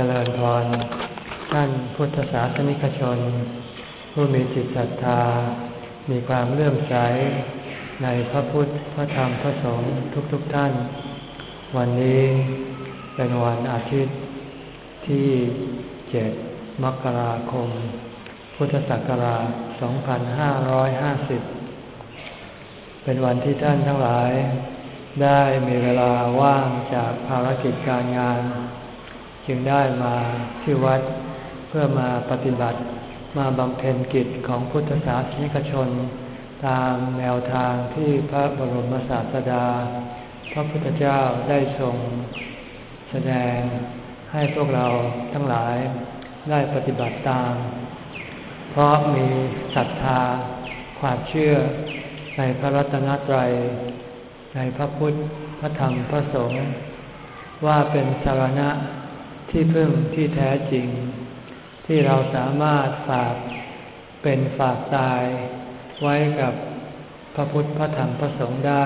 จริญพรท่านพุทธศาสนิกชน ผู้มีจิตศรัทธา มีความเลื่อมใสในพระพุทธ พระธรรม พระสงฆ์ทุกๆทท่าน วันนี้เป็นวันอาทิตย์ที่เจ็ดมกราคม พุทธศักราช 2550 เป็นวันที่ท่านทั้งหลาย ได้มีเวลาว่างจากภารกิจการงาน จึงได้มาที่วัดเพื่อมาปฏิบัติมาบำเพ็ญกิจของพุทธศาสนิกชน ตามแนวทางที่พระบรมศาสดา พระพุทธเจ้าได้ทรงแสดงให้พวกเราทั้งหลายได้ปฏิบัติตาม เพราะมีศรัทธาความเชื่อในพระรัตนตรัย ในพระพุทธ พระธรรม พระสงฆ์ว่าเป็นสารณะ ที่พึ่งที่แท้จริง ที่เราสามารถฝากเป็นฝากตาย ไว้กับพระพุทธพระธรรมพระสงฆ์ได้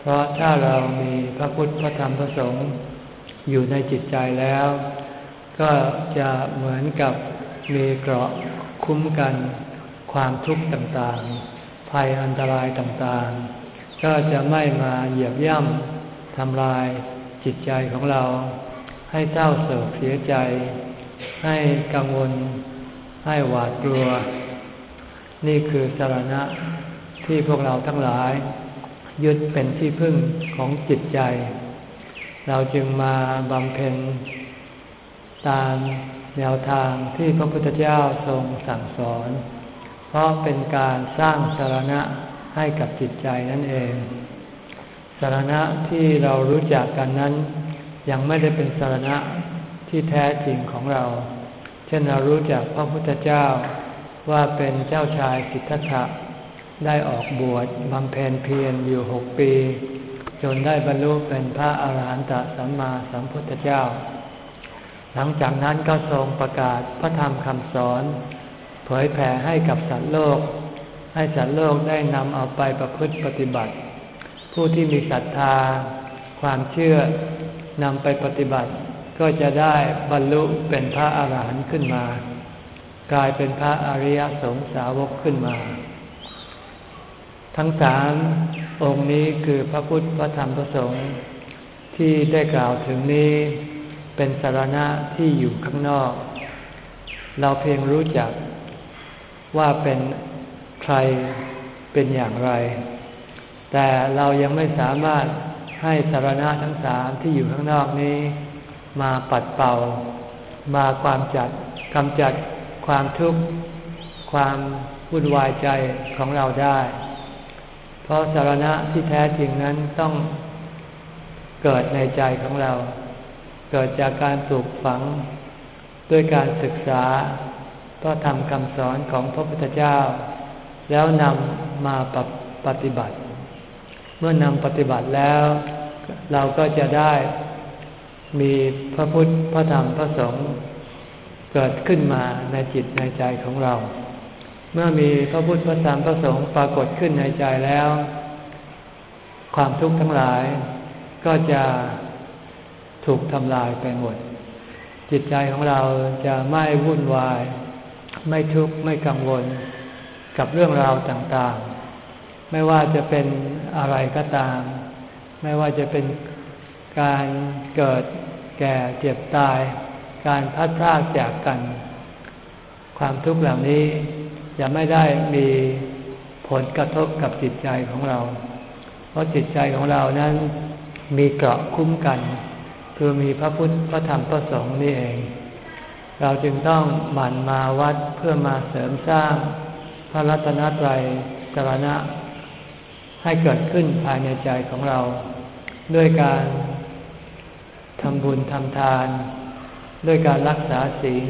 เพราะถ้าเรามีพระพุทธพระธรรมพระสงฆ์อยู่ในจิตใจแล้ว ก็จะเหมือนกับมีเกราะคุ้มกันความทุกข์ต่างๆ ภัยอันตรายต่างๆ ก็จะไม่มาเหยียบย่ำทำลายจิตใจของเรา ให้เศร้าโศกเสียใจ ให้กังวล ให้หวาดกลัว นี่คือสารณะที่พวกเราทั้งหลาย ยึดเป็นที่พึ่งของจิตใจ เราจึงมาบำเพ็ญตามแนวทางที่พระพุทธเจ้าทรงสั่งสอน เพราะเป็นการสร้างสารณะให้กับจิตใจนั่นเองสารณะที่เรารู้จักกันนั้น ยังไม่ได้เป็นสารณะที่แท้จริงของเรา เช่นเรารู้จักพระพุทธเจ้าว่าเป็นเจ้าชายสิทธัตถะได้ออกบวชบำเพ็ญเพียรอยู่หกปี จนได้บรรลุเป็นพระอาหารหันตสัมมาสัมพุทธเจ้า หลังจากนั้นก็ทรงประกาศพระธรรมคำสอน เผยแผ่ให้กับสัตว์โลก ให้สัตว์โลกได้นำเอาไปประพฤติปฏิบัติ ผู้ที่มีศรัทธา ความเชื่อ นำไปปฏิบัติ ก็จะได้บรรลุเป็นพระอาหารหันต์ขึ้นมา กลายเป็นพระอริยสงสาวกขึ้นมา ทั้งสามองค์นี้คือพระพุทธพระธรรมพระสงฆ์ที่ได้กล่าวถึงนี้เป็นสารณะที่อยู่ข้างนอก เราเพียงรู้จักว่าเป็นใครเป็นอย่างไร แต่เรายังไม่สามารถ ให้สารณะทั้งสามที่อยู่ข้างนอกนี้ มาปัดเป่า มาความจัดกำจัดความทุกข์ความวุ่นวายใจของเราได้ เพราะสารณะที่แท้จริงนั้นต้องเกิดในใจของเรา เกิดจากการปลูกฝัง ด้วยการศึกษาก็ทำคำสอนของพระพุทธเจ้า แล้วนำมาปฏิบัติ เมื่อนำปฏิบัติแล้ว เราก็จะได้มีพระพุทธพระธรรมพระสงฆ์เกิดขึ้นมาในจิตในใจของเรา เมื่อมีพระพุทธพระธรรมพระสงฆ์ปรากฏขึ้นในใจแล้ว ความทุกข์ทั้งหลายก็จะถูกทำลายไปหมด จิตใจของเราจะไม่วุ่นวาย ไม่ทุกข์ไม่กังวล กับเรื่องราวต่างๆ ไม่ว่าจะเป็นอะไรก็ตาม ไม่ว่าจะเป็นการเกิดแก่เจ็บตาย การพัดพรากจากกัน ความทุกข์เหล่านี้จะไม่ได้มีผลกระทบกับจิตใจของเรา เพราะจิตใจของเรานั้นมีเกราะคุ้มกัน คือมีพระพุทธพระธรรมพระสงฆ์นี่เอง เราจึงต้องหมั่นมาวัดเพื่อมาเสริมสร้างพระรัตนตรัยสรณะ ให้เกิดขึ้นภายในใจของเรา ด้วยการทำบุญทำทาน ด้วยการรักษาศีล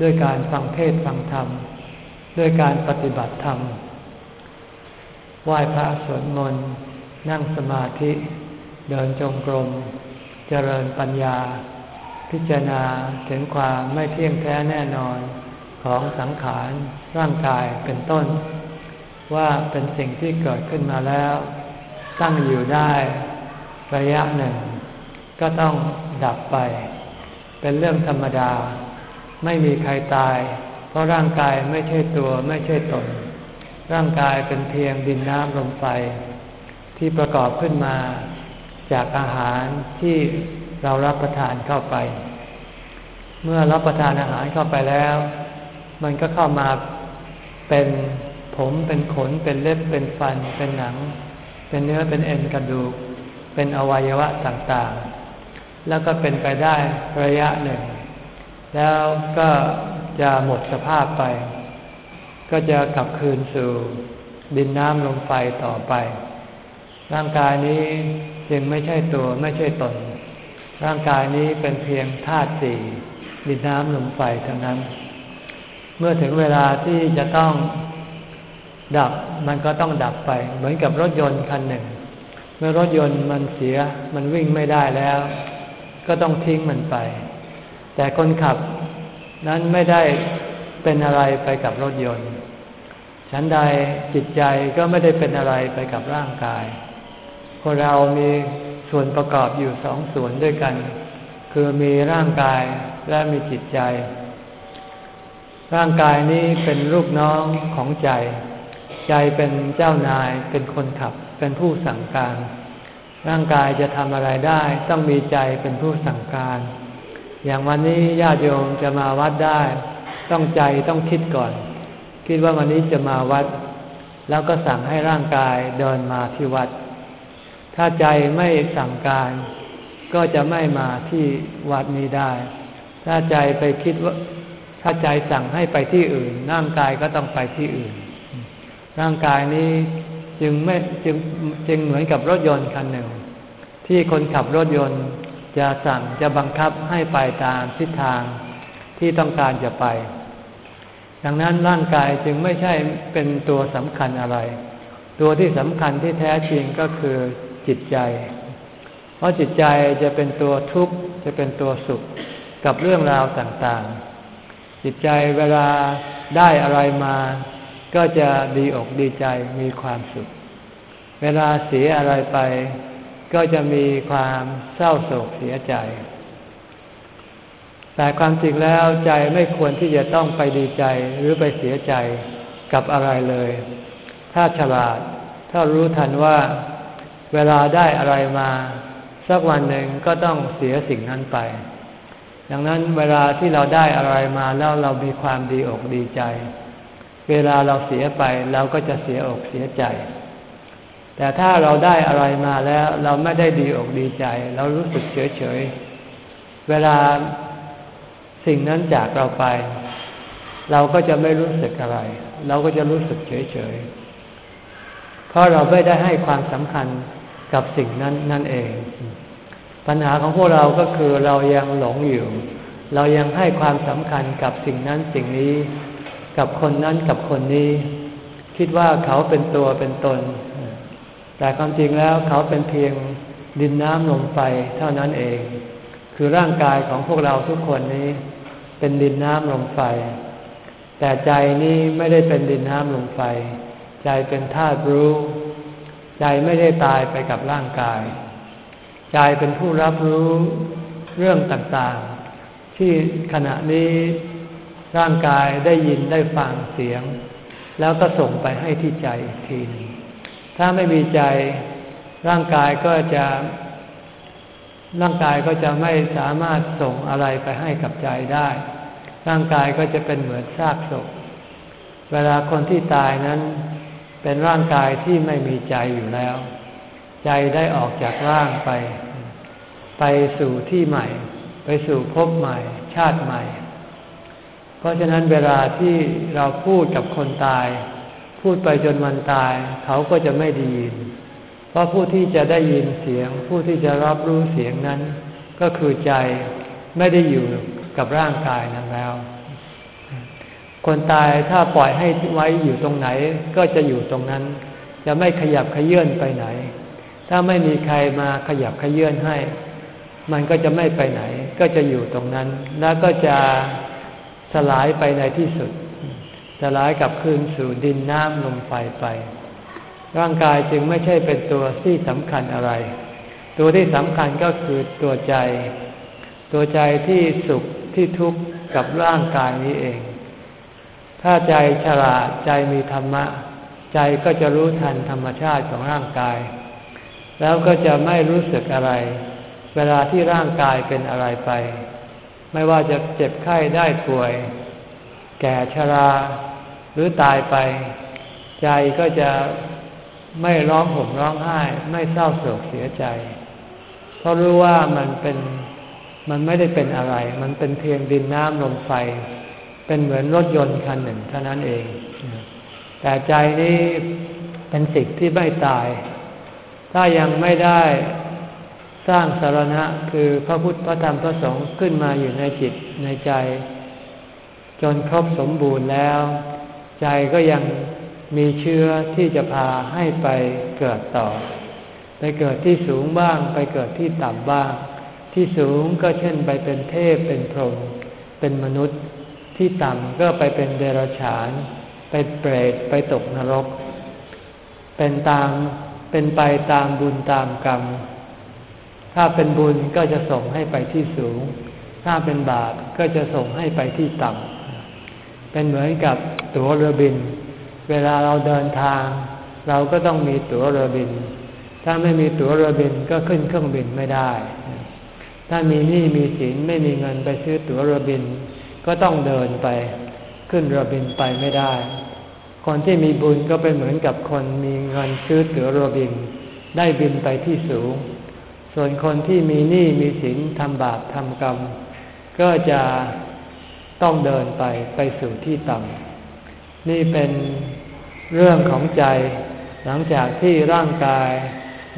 ด้วยการฟังเทศฟังธรรม ด้วยการปฏิบัติธรรมไหว้พระสวดมนต์นั่งสมาธิ เดินจงกรม เจริญปัญญา พิจารณาถึงความไม่เที่ยงแท้แน่นอนของสังขารร่างกายเป็นต้น ว่าเป็นสิ่งที่เกิดขึ้นมาแล้ว ตั้งอยู่ได้ระยะหนึ่ง ก็ต้องดับไป เป็นเรื่องธรรมดา ไม่มีใครตาย เพราะร่างกายไม่ใช่ตัวไม่ใช่ตน ร่างกายเป็นเพียงดินน้ำลมไฟ ที่ประกอบขึ้นมาจากอาหารที่เรารับประทานเข้าไป เมื่อรับประทานอาหารเข้าไปแล้ว มันก็เข้ามาเป็น ผมเป็นขนเป็นเล็บเป็นฟัน เป็นหนัง เป็นเนื้อเป็นเอ็นกระดูก เป็นอวัยวะต่างๆ แล้วก็เป็นไปได้ระยะหนึ่ง แล้วก็จะหมดสภาพไป ก็จะกลับคืนสู่ดินน้ำลมไฟต่อไป ร่างกายนี้จึงไม่ใช่ตัวไม่ใช่ตน ร่างกายนี้เป็นเพียงธาตุสี่ดินน้ำลมไฟเท่านั้น เมื่อถึงเวลาที่จะต้อง ดับมันก็ต้องดับไป เหมือนกับรถยนต์คันหนึ่ง เมื่อรถยนต์มันเสียมันวิ่งไม่ได้แล้ว ก็ต้องทิ้งมันไป แต่คนขับนั้นไม่ได้เป็นอะไรไปกับรถยนต์ ฉันใดจิตใจก็ไม่ได้เป็นอะไรไปกับร่างกาย คนเรามีส่วนประกอบอยู่สองส่วนด้วยกัน คือมีร่างกายและมีจิตใจ ร่างกายนี้เป็นลูกน้องของใจ ใจเป็นเจ้านายเป็นคนขับ เป็นผู้สั่งการ ร่างกายจะทำอะไรได้ ต้องมีใจเป็นผู้สั่งการ อย่างวันนี้ญาติโยมจะมาวัดได้ ต้องใจต้องคิดก่อน คิดว่าวันนี้จะมาวัด แล้วก็สั่งให้ร่างกายเดินมาที่วัด ถ้าใจไม่สั่งการ ก็จะไม่มาที่วัดนี้ได้ ถ้าใจไปคิดว่า ถ้าใจสั่งให้ไปที่อื่นร่างกายก็ต้องไปที่อื่น ร่างกายนี้จึงไม่จึงจึงเหมือนกับรถยนต์คันหนึ่ง ที่คนขับรถยนต์จะสั่งจะบังคับให้ไปตามทิศทางที่ต้องการจะไป ดังนั้นร่างกายจึงไม่ใช่เป็นตัวสำคัญอะไร ตัวที่สำคัญที่แท้จริงก็คือจิตใจ เพราะจิตใจจะเป็นตัวทุกข์จะเป็นตัวสุขกับเรื่องราวต่างๆ จิตใจเวลาได้อะไรมา ก็จะดีอกดีใจมีความสุข เวลาเสียอะไรไป ก็จะมีความเศร้าโศกเสียใจ แต่ความจริงแล้วใจไม่ควรที่จะต้องไปดีใจหรือไปเสียใจกับอะไรเลย ถ้าฉลาด ถ้ารู้ทันว่า เวลาได้อะไรมา สักวันหนึ่งก็ต้องเสียสิ่งนั้นไป ดังนั้นเวลาที่เราได้อะไรมาแล้วเรามีความดีอกดีใจ เวลาเราเสียไปเราก็จะเสียอกเสียใจ แต่ถ้าเราได้อะไรมาแล้วเราไม่ได้ดีอกดีใจ เรารู้สึกเฉยเฉยเวลาสิ่งนั้นจากเราไป เราก็จะไม่รู้สึกอะไร เราก็จะรู้สึกเฉยเฉยเพราะเราไม่ได้ให้ความสำคัญกับสิ่งนั้นนั่นเอง ปัญหาของพวกเราก็คือเรายังหลงอยู่ เรายังให้ความสำคัญกับสิ่งนั้นสิ่งนี้ กับคนนั้นกับคนนี้ คิดว่าเขาเป็นตัวเป็นตน แต่ความจริงแล้วเขาเป็นเพียงดินน้ำลมไฟเท่านั้นเอง คือร่างกายของพวกเราทุกคนนี้ เป็นดินน้ำลมไฟ แต่ใจนี้ไม่ได้เป็นดินน้ำลมไฟ ใจเป็นธาตุรู้ ใจไม่ได้ตายไปกับร่างกาย ใจเป็นผู้รับรู้เรื่องต่างๆ ที่ขณะนี้ ร่างกายได้ยินได้ฟังเสียง แล้วก็ส่งไปให้ที่ใจทีนึงถ้าไม่มีใจร่างกายก็จะร่างกายก็จะไม่สามารถส่งอะไรไปให้กับใจได้ ร่างกายก็จะเป็นเหมือนซากศพ เวลาคนที่ตายนั้น เป็นร่างกายที่ไม่มีใจอยู่แล้ว ใจได้ออกจากร่างไป ไปสู่ที่ใหม่ ไปสู่ภพใหม่ ชาติใหม่ เพราะฉะนั้นเวลาที่เราพูดกับคนตาย พูดไปจนวันตาย เขาก็จะไม่ไดียิน เพราะผู้ที่จะได้ยินเสียง ผู้ที่จะรับรู้เสียงนั้น ก็คือใจไม่ได้อยู่กับร่างกายนั้นแล้ว คนตายถ้าปล่อยให้ไว้อยู่ตรงไหน ก็จะอยู่ตรงนั้น จะไม่ขยับขยื่นไปไหน ถ้าไม่มีใครมาขยับขยื่นให้ มันก็จะไม่ไปไหน ก็จะอยู่ตรงนั้น แล้วก็จะ สลายไปในที่สุด สลายกลับคืนสู่ดินน้ำลมไฟไป ร่างกายจึงไม่ใช่เป็นตัวที่สำคัญอะไร ตัวที่สำคัญก็คือตัวใจ ตัวใจที่สุขที่ทุกข์กับร่างกายนี้เอง ถ้าใจฉลาดใจมีธรรมะ ใจก็จะรู้ทันธรรมชาติของร่างกาย แล้วก็จะไม่รู้สึกอะไร เวลาที่ร่างกายเป็นอะไรไป ไม่ว่าจะเจ็บไข้ได้ป่วย แก่ชรา หรือตายไป ใจก็จะไม่ร้องห่มร้องไห้ ไม่เศร้าโศกเสียใจ เพราะรู้ว่ามันเป็นมันไม่ได้เป็นอะไร มันเป็นเพียงดินน้ำลมไฟ เป็นเหมือนรถยนต์คันหนึ่งเท่านั้นเอง แต่ใจนี้เป็นสิ่งที่ไม่ตาย ถ้ายังไม่ได้ สร้างสารณะคือพระพุทธพระธรรมพระสงฆ์ขึ้นมาอยู่ในจิตในใจ จนครบสมบูรณ์แล้ว ใจก็ยังมีเชื้อที่จะพาให้ไปเกิดต่อ ไปเกิดที่สูงบ้าง ไปเกิดที่ต่ำบ้าง ที่สูงก็เช่นไปเป็นเทพเป็นพรหมเป็นมนุษย์ที่ต่ำก็ไปเป็นเดรัจฉาน ไปเปรตไปตกนรก เป็นตามเป็นไปตามบุญตามกรรม ถ้าเป็นบุญก็จะส่งให้ไปที่สูง ถ้าเป็นบาปก็จะส่งให้ไปที่ต่ำ เป็นเหมือนกับตั๋วเรือบิน เวลาเราเดินทาง เราก็ต้องมีตั๋วเรือบิน ถ้าไม่มีตั๋วเรือบินก็ขึ้นเครื่องบินไม่ได้ ถ้ามีหนี้มีสินไม่มีเงินไปซื้อตั๋วเรือบิน ก็ต้องเดินไป ขึ้นเรือบินไปไม่ได้ คนที่มีบุญก็เป็นเหมือนกับคนมีเงินซื้อตั๋วเรือบิน ได้บินไปที่สูง ส่วนคนที่มีหนี้มีสินทำบาปทำกรรม ก็จะต้องเดินไปไปสู่ที่ต่ำนี่เป็นเรื่องของใจ หลังจากที่ร่างกาย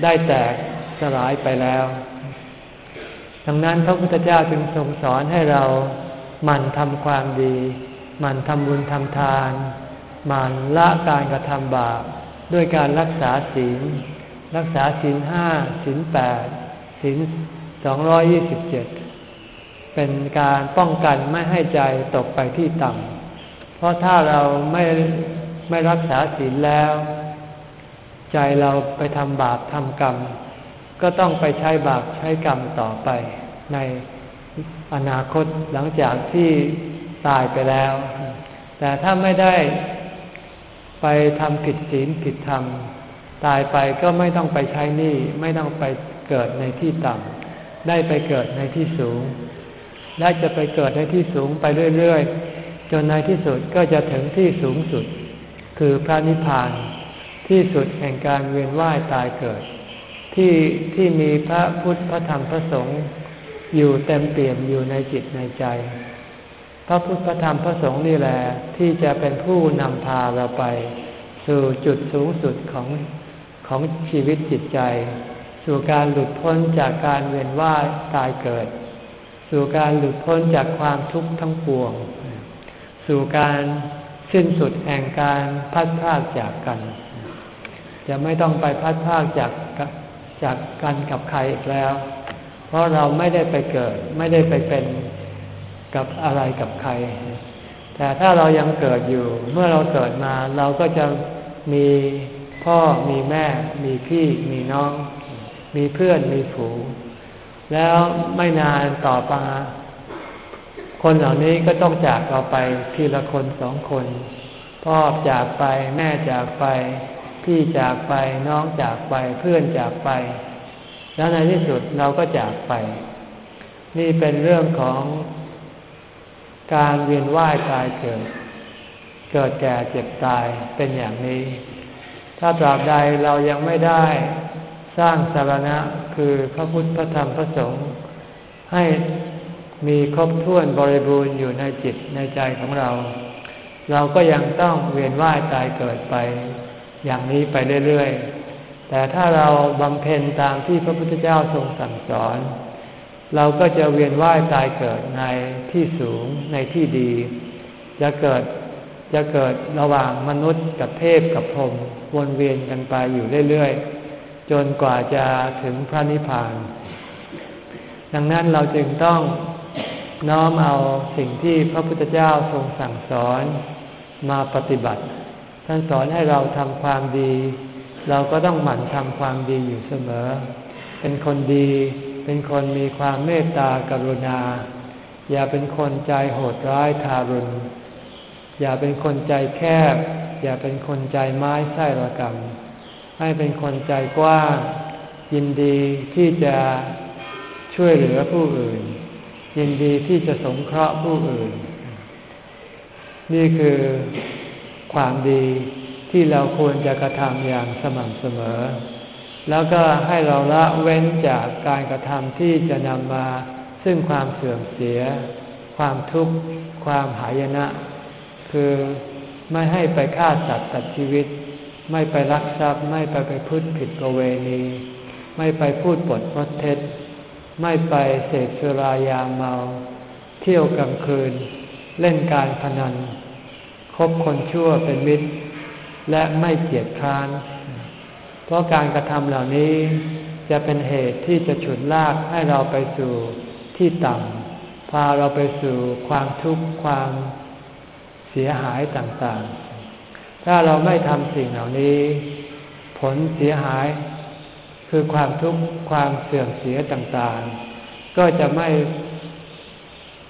ได้แตกสลายไปแล้ว ดังนั้นพระพุทธเจ้าจึงทรงสอนให้เราหมั่นทำความดี หมั่นทำบุญทำทาน หมั่นละการกระทำบาปด้วยการรักษาศีล รักษาศีลห้าศีลแปด ศีลสองร้อยี่สิบเจ็ดเป็นการป้องกันไม่ให้ใจตกไปที่ต่ำ เพราะถ้าเราไม่ไม่รักษาศีลแล้ว ใจเราไปทำบาปทำกรรม ก็ต้องไปใช้บาปใช้กรรมต่อไป ในอนาคตหลังจากที่ตายไปแล้ว แต่ถ้าไม่ได้ไปทำผิดศีลผิดธรรม ตายไปก็ไม่ต้องไปใช้หนี้ไม่ต้องไป เกิดในที่ต่ำได้ไปเกิดในที่สูง และจะไปเกิดในที่สูงไปเรื่อยๆ จนในที่สุดก็จะถึงที่สูงสุด คือพระนิพพาน ที่สุดแห่งการเวียนว่ายตายเกิด ที่ที่มีพระพุทธพระธรรมพระสงฆ์อยู่เต็มเปี่ยมอยู่ในจิตในใจ พระพุทธพระธรรมพระสงฆ์นี่แหละที่จะเป็นผู้นำพาเราไป สู่จุดสูงสุดของของชีวิตจิตใจ สู่การหลุดพ้นจากการเวียนว่ายตายเกิด สู่การหลุดพ้นจากความทุกข์ทั้งปวง สู่การสิ้นสุดแห่งการพัดพากจากกัน จะไม่ต้องไปพัดพากจากจากกันกับใครอีกแล้ว เพราะเราไม่ได้ไปเกิด ไม่ได้ไปเป็นกับอะไรกับใคร แต่ถ้าเรายังเกิดอยู่ เมื่อเราเกิดมาเราก็จะมีพ่อมีแม่ มีพี่มีน้อง มีเพื่อนมีฝูง แล้วไม่นานต่อมาคนเหล่านี้ก็ต้องจากเราไปทีละคนสองคน พ่อจากไปแม่จากไป พี่จากไปน้องจากไปเพื่อนจากไป แล้วในที่สุดเราก็จากไป นี่เป็นเรื่องของการเวียนว่ายตายเกิด เกิดแก่เจ็บตายเป็นอย่างนี้ ถ้าตราบใดเรายังไม่ได้ สร้างสารณะคือพระพุทธพระธรรมพระสงฆ์ให้มีครบถ้วนบริบูรณ์อยู่ในจิตในใจของเรา เราก็ยังต้องเวียนว่ายตายเกิดไป อย่างนี้ไปเรื่อยๆ แต่ถ้าเราบำเพ็ญตามที่พระพุทธเจ้าทรงสั่งสอน เราก็จะเวียนว่ายตายเกิดในที่สูงในที่ดี จะเกิดจะเกิดระหว่างมนุษย์กับเทพกับพรหมวนเวียนกันไปอยู่เรื่อยๆ จนกว่าจะถึงพระนิพพาน ดังนั้นเราจึงต้องน้อมเอาสิ่งที่พระพุทธเจ้าทรงสั่งสอนมาปฏิบัติ ท่านสอนให้เราทำความดี เราก็ต้องหมั่นทำความดีอยู่เสมอ เป็นคนดี เป็นคนมีความเมตตากรุณา อย่าเป็นคนใจโหดร้ายทารุณ อย่าเป็นคนใจแคบ อย่าเป็นคนใจไม้ไส้ระกรรม ให้เป็นคนใจกว้าง ยินดีที่จะช่วยเหลือผู้อื่น ยินดีที่จะสงเคราะห์ผู้อื่น นี่คือความดีที่เราควรจะกระทำอย่างสม่ำเสมอ แล้วก็ให้เราละเว้นจากการกระทำที่จะนำมา ซึ่งความเสื่อมเสีย ความทุกข์ ความหายนะ คือไม่ให้ไปฆ่าสัตว์ตัดชีวิต ไม่ไปรักทรัพย์ ไม่ไปไปพูดผิดประเวณี ไม่ไปพูดปดมดเท็จ ไม่ไปเสพสุรายาเมา เที่ยวกลางคืน เล่นการพนัน คบคนชั่วเป็นมิตร และไม่เกียจคร้าน เพราะการกระทำเหล่านี้จะเป็นเหตุที่จะฉุดลากให้เราไปสู่ที่ต่ำพาเราไปสู่ความทุกข์ความเสียหายต่างๆ ถ้าเราไม่ทำสิ่งเหล่านี้ ผลเสียหาย คือความทุกข์ความเสื่อมเสียต่างๆ ก็จะไม่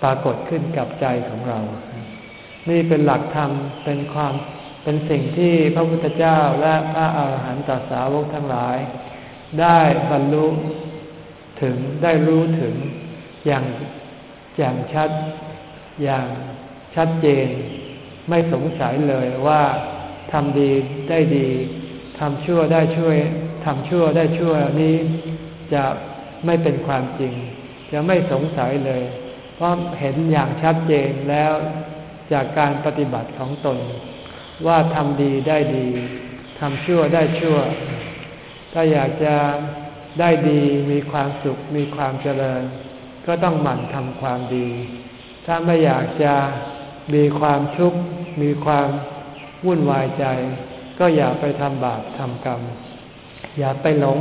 ปรากฏขึ้นกับใจของเรา นี่เป็นหลักธรรมเป็นความเป็นสิ่งที่พระพุทธเจ้าและพระอาหารหันตสาวกทั้งหลาย ได้บรรลุถึงได้รู้ถึงอย่างอย่างชัดอย่างชัดเจน ไม่สงสัยเลยว่า ทำดีได้ดีทำชั่วได้ช่วยทำชั่วได้ชั่วนี้ จะไม่เป็นความจริง จะไม่สงสัยเลย เพราะเห็นอย่างชัดเจนแล้วจากการปฏิบัติของตน ว่าทำดีได้ดีทำชั่วได้ชั่ว ถ้าอยากจะได้ดีมีความสุขมีความเจริญ ก็ต้องหมั่นทำความดี ถ้าไม่อยากจะมีความทุกข์มีความ วุ่นวายใจ ก็อย่าไปทำบาปทำกรรม อย่าไปหลง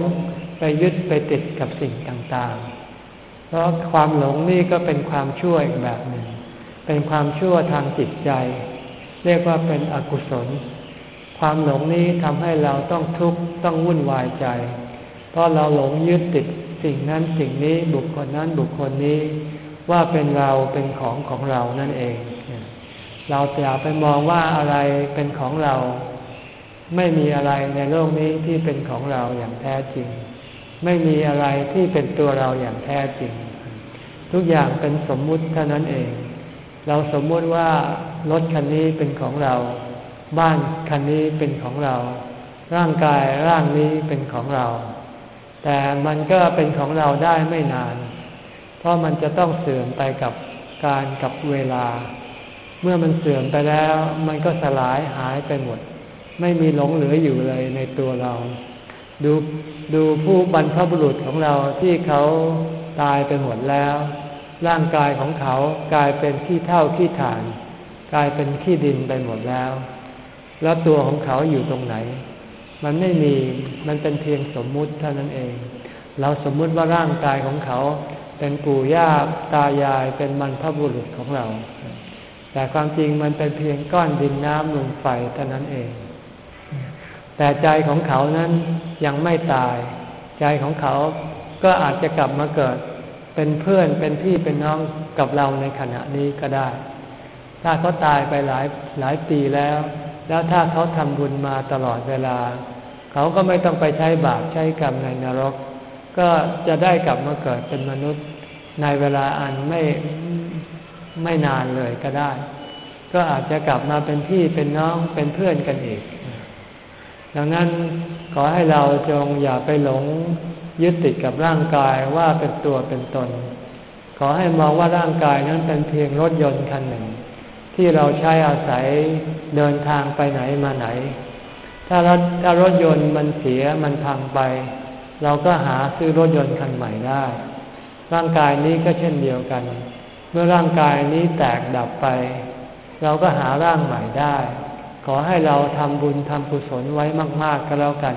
ไปยึดไปติดกับสิ่งต่างๆ เพราะความหลงนี่ก็เป็นความชั่วอีกแบบหนึ่ง เป็นความชั่วทางจิตใจ เรียกว่าเป็นอกุศล ความหลงนี้ทำให้เราต้องทุกข์ต้องวุ่นวายใจ เพราะเราหลงยึดติดสิ่งนั้นสิ่งนี้บุคคลนั้นบุคคลนี้ว่าเป็นเราเป็นของของเรานั่นเอง เราอย่าไปมองว่าอะไรเป็นของเรา ไม่มีอะไรในโลกนี้ที่เป็นของเราอย่างแท้จริง ไม่มีอะไรที่เป็นตัวเราอย่างแท้จริง ทุกอย่างเป็นสมมุติเท่านั้นเอง เราสมมติว่ารถคันนี้เป็นของเรา บ้านคันนี้เป็นของเรา ร่างกายร่างนี้เป็นของเรา แต่มันก็เป็นของเราได้ไม่นาน เพราะมันจะต้องเสื่อมไปกับการกับเวลา เมื่อมันเสื่อมไปแล้ว มันก็สลายหายไปหมด ไม่มีหลงเหลืออยู่เลยในตัวเรา ดูดูผู้บรรพบุรุษของเราที่เขาตายไปหมดแล้ว ร่างกายของเขากลายเป็นขี้เท่าขี้ฐาน กลายเป็นขี้ดินไปหมดแล้ว แล้วตัวของเขาอยู่ตรงไหน มันไม่มีมันเป็นเพียงสมมุติเท่านั้นเอง เราสมมุติว่าร่างกายของเขา เป็นปู่ย่าตายายเป็นมันพบุรุษของเรา แต่ความจริงมันเป็นเพียงก้อนดินน้ำลมไฟเท่านั้นเอง แต่ใจของเขานั้นยังไม่ตาย ใจของเขาก็อาจจะกลับมาเกิด เป็นเพื่อนเป็นพี่เป็นน้องกับเราในขณะนี้ก็ได้ ถ้าเขาตายไปหลายหลายปีแล้ว แล้วถ้าเขาทำบุญมาตลอดเวลา เขาก็ไม่ต้องไปใช้บาปใช้กรรมในนรก ก็จะได้กลับมาเกิดเป็นมนุษย์ในเวลาอันไม่ไไม่นานเลยก็ได้ ก็อาจจะกลับมาเป็นพี่เป็นน้องเป็นเพื่อนกันอีก ดังนั้นขอให้เราจงอย่าไปหลงยึดติดกับร่างกายว่าเป็นตัวเป็นตน ขอให้มองว่าร่างกายนั้นเป็นเพียงรถยนต์คันหนึ่ง ที่เราใช้อาศัยเดินทางไปไหนมาไหน ถ้ารถถ้ารถยนต์มันเสียมันพังไป เราก็หาซื้อรถยนต์คันใหม่ได้ ร่างกายนี้ก็เช่นเดียวกัน เมื่อร่างกายนี้แตกดับไป เราก็หาร่างใหม่ได้ ขอให้เราทำบุญทำกุศลไว้มาก ๆ ก็แล้วกัน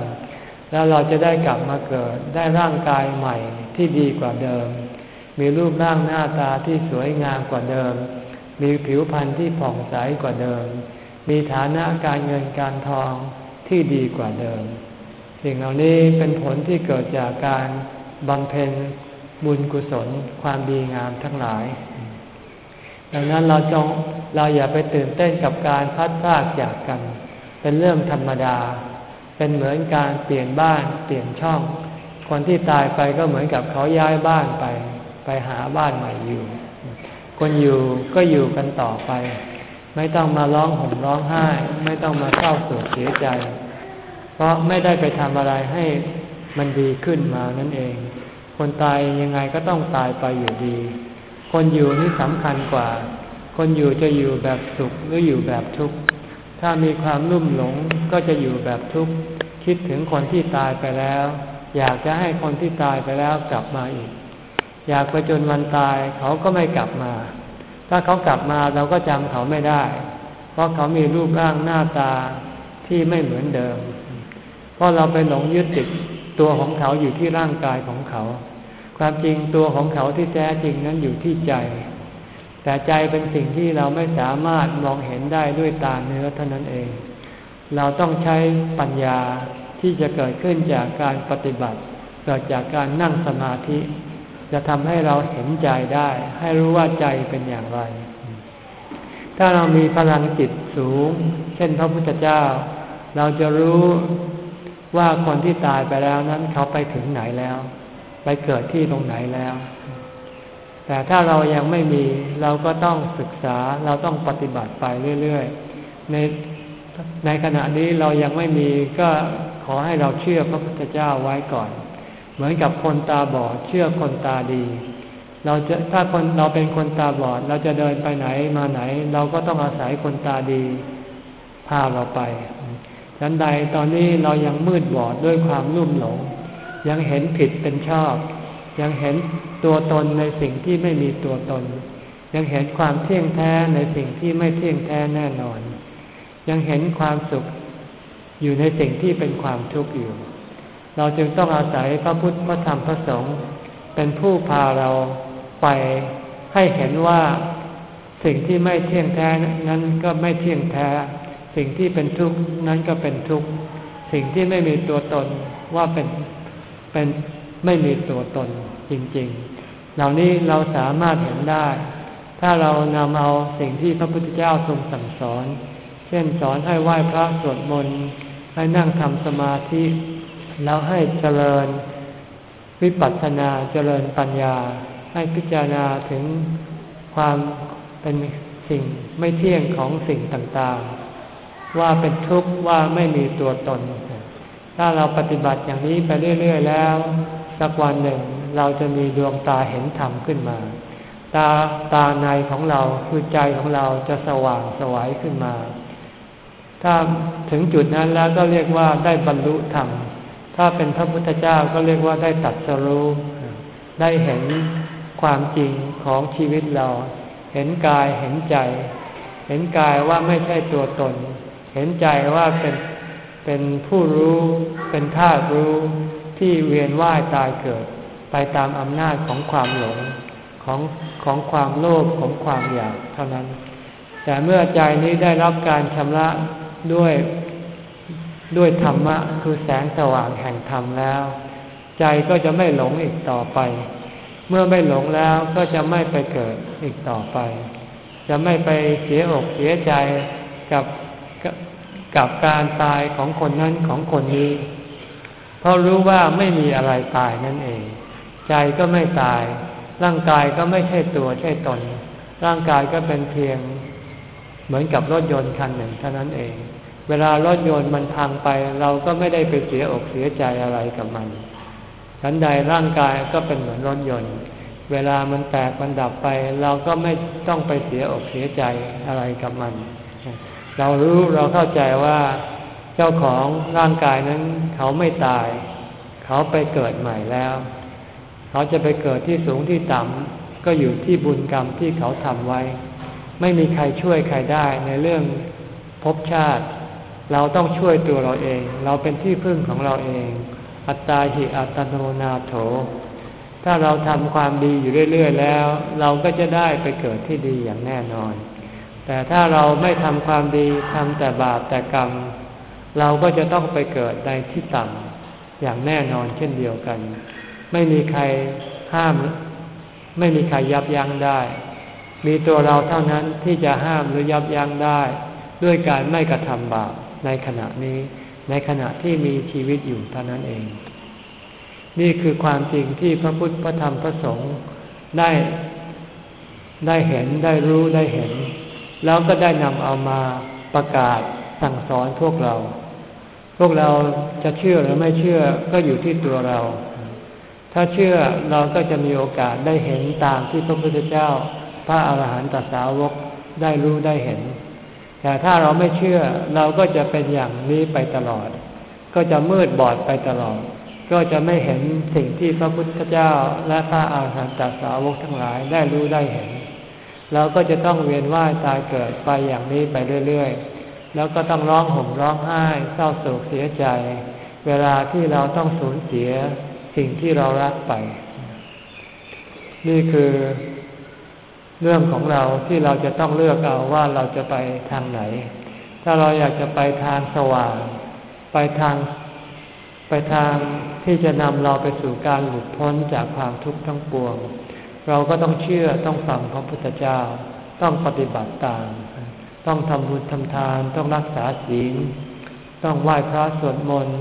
แล้วเราจะได้กลับมาเกิดได้ร่างกายใหม่ที่ดีกว่าเดิม มีรูปร่างหน้าตาที่สวยงามกว่าเดิม มีผิวพรรณที่ผ่องใสกว่าเดิม มีฐานะการเงินการทองที่ดีกว่าเดิม สิ่งเหล่านี้เป็นผลที่เกิดจากการบำเพ็ญ บุญกุศลความดีงามทั้งหลาย ดังนั้นเราจงเราอย่าไปตื่นเต้นกับการพัดพากจากกัน เป็นเรื่องธรรมดา เป็นเหมือนการเปลี่ยนบ้านเปลี่ยนช่อง คนที่ตายไปก็เหมือนกับเขาย้ายบ้านไป ไปหาบ้านใหม่อยู่ คนอยู่ก็อยู่กันต่อไป ไม่ต้องมาร้องห่มร้องไห้ ไม่ต้องมาเศร้าโศกเสียใจ เพราะไม่ได้ไปทำอะไรให้มันดีขึ้นมานั่นเอง คนตายยังไงก็ต้องตายไปอยู่ดี คนอยู่นี่สำคัญกว่า คนอยู่จะอยู่แบบสุขหรืออยู่แบบทุกข์ ถ้ามีความรุ่มหลงก็จะอยู่แบบทุกข์คิดถึงคนที่ตายไปแล้ว อยากจะให้คนที่ตายไปแล้วกลับมาอีก อยากไปจนวันตายเขาก็ไม่กลับมา ถ้าเขากลับมาเราก็จำเขาไม่ได้ เพราะเขามีรูปร่างหน้าตาที่ไม่เหมือนเดิม เพราะเราไปหลงยึดติดตัวของเขาอยู่ที่ร่างกายของเขา ความจริงตัวของเขาที่แท้จริงนั้นอยู่ที่ใจ แต่ใจเป็นสิ่งที่เราไม่สามารถมองเห็นได้ด้วยตาเนื้อเท่านั้นเอง เราต้องใช้ปัญญาที่จะเกิดขึ้นจากการปฏิบัติ เกิดจากการนั่งสมาธิ จะทำให้เราเห็นใจได้ ให้รู้ว่าใจเป็นอย่างไร ถ้าเรามีพลังจิตสูง เช่นพระพุทธเจ้า เราจะรู้ว่าคนที่ตายไปแล้วนั้นเขาไปถึงไหนแล้ว ไปเกิดที่ตรงไหนแล้ว แต่ถ้าเรายังไม่มีเราก็ต้องศึกษาเราต้องปฏิบัติไปเรื่อยๆ ในในขณะนี้เรายังไม่มีก็ขอให้เราเชื่อพระพุทธเจ้าไว้ก่อน เหมือนกับคนตาบอดเชื่อคนตาดี เราจะถ้าคนเราเป็นคนตาบอด เราจะเดินไปไหนมาไหน เราก็ต้องอาศัยคนตาดีพาเราไปฉันใดตอนนี้เรายังมืดบอดด้วยความรุ่มหลง ยังเห็นผิดเป็นชอบ ยังเห็นตัวตนในสิ่งที่ไม่มีตัวตน ยังเห็นความเที่ยงแท้ในสิ่งที่ไม่เที่ยงแท้แน่นอน ยังเห็นความสุขอยู่ในสิ่งที่เป็นความทุกข์อยู่ เราจึงต้องอาศัยพระพุทธพระธรรมพระสงฆ์เป็นผู้พาเราไปให้เห็นว่าสิ่งที่ไม่เที่ยงแท้นั้นก็ไม่เที่ยงแท้ สิ่งที่เป็นทุกข์นั้นก็เป็นทุกข์ สิ่งที่ไม่มีตัวตนว่าเป็น เป็นไม่มีตัวตนจริง ๆ เหล่านี้เราสามารถเห็นได้ ถ้าเรานำเอาสิ่งที่พระพุทธเจ้าทรงสั่งสอน เช่นสอนให้ไหว้พระสวดมนต์ให้นั่งทำสมาธิ แล้วให้เจริญ วิปัสสนาเจริญปัญญา ให้พิจารณาถึงความเป็นสิ่งไม่เที่ยงของสิ่งต่างๆ ว่าเป็นทุกข์ว่าไม่มีตัวตน ถ้าเราปฏิบัติอย่างนี้ไปเรื่อย ๆ แล้ว สักวันหนึ่งเราจะมีดวงตาเห็นธรรมขึ้นมา ตาตาในของเราคือใจของเราจะสว่างสวัยขึ้นมา ถ้าถึงจุดนั้นแล้วก็เรียกว่าได้บรรลุธรรม ถ้าเป็นพระพุทธเจ้าก็เรียกว่าได้ตัดสรู้ได้เห็นความจริงของชีวิตเรา เห็นกายเห็นใจ เห็นกายว่าไม่ใช่ตัวตน เห็นใจว่าเป็น เป็นผู้รู้เป็นธาตุรู้ที่เวียนว่ายตายเกิด ไปตามอำนาจของความหลงของของความโลภของความอยากเท่านั้น แต่เมื่อใจนี้ได้รับการชำระด้วยด้วยธรรมะคือแสงสว่างแห่งธรรมแล้ว ใจก็จะไม่หลงอีกต่อไป เมื่อไม่หลงแล้วก็จะไม่ไปเกิดอีกต่อไป จะไม่ไปเสียอกเสียใจกับ กับการตายของคนนั้นของคนนี้ เพราะรู้ว่าไม่มีอะไรตายนั่นเอง ใจก็ไม่ตาย ร่างกายก็ไม่ใช่ตัวใช่ตน ร่างกายก็เป็นเพียง เหมือนกับรถยนต์คันหนึ่งเท่านั้นเอง เวลารถยนต์มันพังไป เราก็ไม่ได้ไปเสียอกเสียใจอะไรกับมันฉันใดร่างกายก็เป็นเหมือนรถยนต์ เวลามันแตกมันดับไป เราก็ไม่ต้องไปเสียอกเสียใจอะไรกับมัน เรารู้เราเข้าใจว่าเจ้าของร่างกายนั้น เขาไม่ตาย เขาไปเกิดใหม่แล้ว เขาจะไปเกิดที่สูงที่ต่ำก็อยู่ที่บุญกรรมที่เขาทำไว้ ไม่มีใครช่วยใครได้ในเรื่องภพชาติ เราต้องช่วยตัวเราเอง เราเป็นที่พึ่งของเราเอง อัตตาหิอัตโนนาโถ ถ้าเราทำความดีอยู่เรื่อย ๆ แล้ว เราก็จะได้ไปเกิดที่ดีอย่างแน่นอน แต่ถ้าเราไม่ทำความดีทำแต่บาปแต่กรรม เราก็จะต้องไปเกิดในที่ต่ำอย่างแน่นอนเช่นเดียวกัน ไม่มีใครห้าม ไม่มีใครยับยั้งได้ มีตัวเราเท่านั้นที่จะห้ามหรือยับยั้งได้ ด้วยการไม่กระทำบาปในขณะนี้ ในขณะที่มีชีวิตอยู่เท่านั้นเอง นี่คือความจริงที่พระพุทธพระธรรมพระสงฆ์ได้ได้เห็นได้รู้ได้เห็น แล้วก็ได้นำเอามาประกาศสั่งสอนพวกเรา พวกเราจะเชื่อหรือไม่เชื่อก็อยู่ที่ตัวเรา ถ้าเชื่อเราก็จะมีโอกาสได้เห็นตามที่พระพุทธเจ้า พระอาหารหันตสาวกได้รู้ได้เห็น แต่ถ้าเราไม่เชื่อเราก็จะเป็นอย่างนี้ไปตลอด ก็จะมืดบอดไปตลอด ก็จะไม่เห็นสิ่งที่พระพุทธเจ้าและพระอาหารหันตสาวกทั้งหลายได้รู้ได้เห็น เราก็จะต้องเวียนว่ายตายเกิดไปอย่างนี้ไปเรื่อยๆ แล้วก็ต้องร้องห่มร้องไห้เศร้าโศกเสียใจ เวลาที่เราต้องสูญเสียสิ่งที่เรารักไป นี่คือเรื่องของเราที่เราจะต้องเลือกเอาว่าเราจะไปทางไหน ถ้าเราอยากจะไปทางสว่าง ไปทาง ไปทางที่จะนำเราไปสู่การหลุดพ้นจากความทุกข์ทั้งปวง เราก็ต้องเชื่อต้องฟังพระพุทธเจ้า ต้องปฏิบัติตาม ต้องทำบุญทำทาน ต้องรักษาศีล ต้องไหว้พระสวดมนต์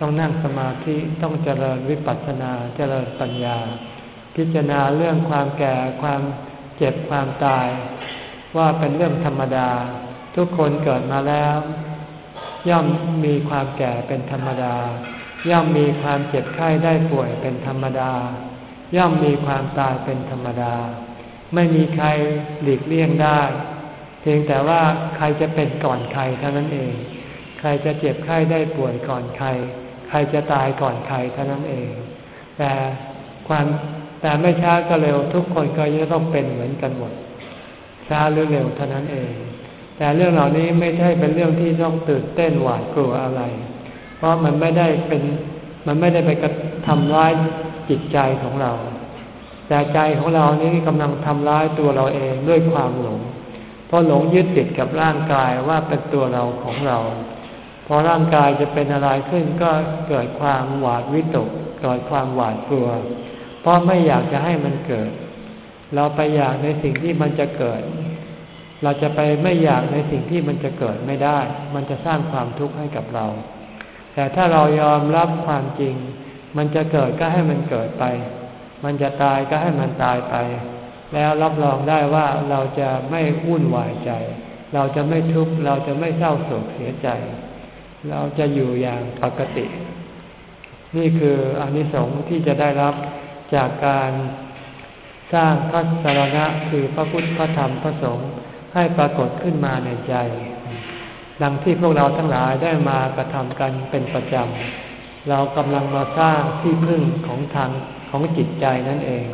ต้องนั่งสมาธิ ต้องเจริญวิปัสสนา เจริญปัญญา พิจารณาเรื่องความแก่ ความเจ็บ ความตาย ว่าเป็นเรื่องธรรมดา ทุกคนเกิดมาแล้ว ย่อมมีความแก่เป็นธรรมดา ย่อมมีความเจ็บไข้ได้ป่วยเป็นธรรมดา ย่อมมีความตายเป็นธรรมดา ไม่มีใครหลีกเลี่ยงได้ เพียงแต่ว่าใครจะเป็นก่อนใครเท่านั้นเอง ใครจะเจ็บไข้ได้ป่วยก่อนใคร ใครจะตายก่อนใครเท่านั้นเอง แต่ความแต่ไม่ช้าก็เร็วทุกคนก็จะต้องเป็นเหมือนกันหมด ช้าหรือเร็วเท่านั้นเอง แต่เรื่องเหล่านี้ไม่ใช่เป็นเรื่องที่ต้องตื่นเต้นหวาดกลัวอะไร เพราะมันไม่ได้เป็นมันไม่ได้ไปกระทำร้าย จิตใจของเรา แต่ใจของเรานี้กำลังทำร้ายตัวเราเองด้วยความหลง เพราะหลงยึดติดกับร่างกายว่าเป็นตัวเราของเรา พอร่างกายจะเป็นอะไรขึ้นก็เกิดความหวาดวิตกเกิดความหวาดกลัว เพราะไม่อยากจะให้มันเกิด เราไปอยากในสิ่งที่มันจะเกิด เราจะไปไม่อยากในสิ่งที่มันจะเกิดไม่ได้ มันจะสร้างความทุกข์ให้กับเรา แต่ถ้าเรายอมรับความจริง มันจะเกิดก็ให้มันเกิดไป มันจะตายก็ให้มันตายไป แล้วรับรองได้ว่าเราจะไม่วุ่นวายใจ เราจะไม่ทุกข์เราจะไม่เศร้าโศกเสียใจ เราจะอยู่อย่างปกติ นี่คืออนิสงส์ที่จะได้รับจากการสร้างพระสารณะคือพระพุทธพระธรรมพระสงฆ์ให้ปรากฏขึ้นมาในใจ ดังที่พวกเราทั้งหลายได้มากระทำกันเป็นประจำ เรากำลังมาสร้างที่พึ่งของทางของจิตใจนั่นเอง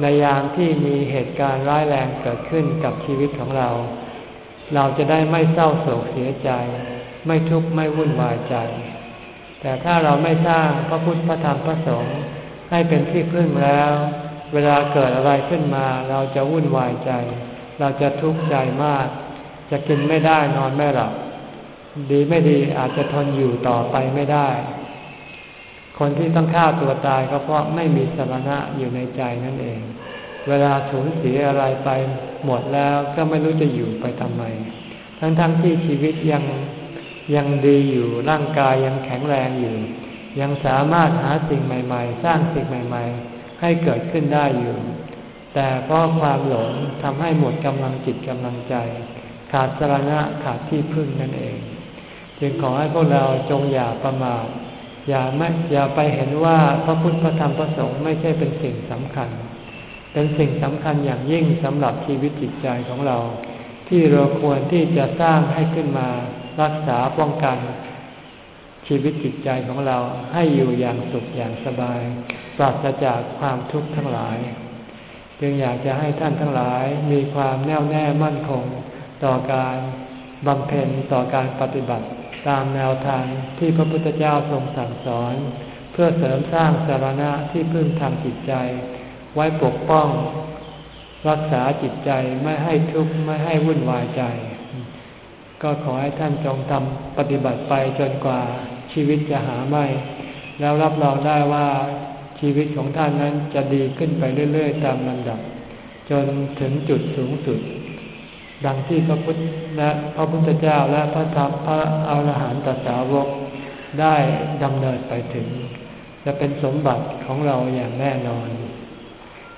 ในยามที่มีเหตุการณ์ร้ายแรงเกิดขึ้นกับชีวิตของเรา เราจะได้ไม่เศร้าโศกเสียใจ ไม่ทุกข์ไม่วุ่นวายใจ แต่ถ้าเราไม่สร้างพระพุทธพระธรรมพระสงฆ์ให้เป็นที่พึ่งแล้ว เวลาเกิดอะไรขึ้นมาเราจะวุ่นวายใจ เราจะทุกข์ใจมาก จะกินไม่ได้นอนไม่หลับดีไม่ดีอาจจะทนอยู่ต่อไปไม่ได้ คนที่ต้องฆ่าตัวตายก็เพราะไม่มีสาระอยู่ในใจนั่นเอง เวลาสูญเสียอะไรไปหมดแล้วก็ไม่รู้จะอยู่ไปทำไม ทั้งๆทที่ชีวิตยังยังดีอยู่ร่างกายยังแข็งแรงอยู่ ยังสามารถหาสิ่งใหม่ ๆ สร้างสิ่งใหม่ ๆ ให้เกิดขึ้นได้อยู่ แต่เพราะความหลงทำให้หมดกำลังจิตกำลังใจ ขาดสาระขาดที่พึ่งนั่นเอง จึงขอให้พวกเราจงอย่าประมาท อย่าไม่อย่าไปเห็นว่าพระพุทธพระธรรมพระสงฆ์ไม่ใช่เป็นสิ่งสำคัญ เป็นสิ่งสำคัญอย่างยิ่งสำหรับชีวิตจิตใจของเรา ที่เราควรที่จะสร้างให้ขึ้นมารักษาป้องกัน ชีวิตจิตใจของเราให้อยู่อย่างสุขอย่างสบาย ปราศจากความทุกข์ทั้งหลาย จึงอยากจะให้ท่านทั้งหลายมีความแน่วแน่มั่นคง ต่อการบำเพ็ญต่อการปฏิบัติ ตามแนวทางที่พระพุทธเจ้าทรงสั่งสอน เพื่อเสริมสร้างสารณะที่พึ่งทางจิตใจ ไว้ปกป้อง รักษาจิตใจไม่ให้ทุกข์ไม่ให้วุ่นวายใจ ก็ขอให้ท่านจงทำปฏิบัติไปจนกว่าชีวิตจะหาไม่ แล้วรับรองได้ว่าชีวิตของท่านนั้นจะดีขึ้นไปเรื่อย ๆ ตามลำดับ จนถึงจุดสูงสุด ดังที่พระพุทธและพระพุทธเจ้าและพระธรรมพระอรหันตสาวกได้ดำเนินไปถึง จะเป็นสมบัติของเราอย่างแน่นอน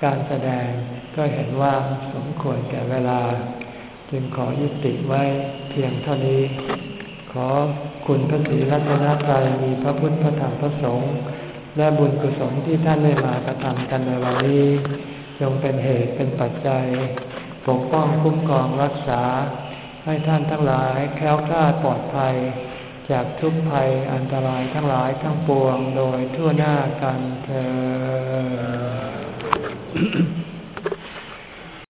การแสดงก็เห็นว่าสมควรแก่เวลา จึงขอยุติไว้เพียงเท่านี้ ขอคุณพระศรีรัตนตรัยมีพระพุทธพระธรรมพระสงฆ์และบุญกุศลที่ท่านได้มากระทำกันในวันนี้ จงเป็นเหตุเป็นปัจจัย ปกป้องคุ้มครองรักษา ให้ท่านทั้งหลายแค้วคลาดปลอดภัย จากทุกภัยอันตรายทั้งหลายทั้งปวงโดยทั่วหน้ากันเธอ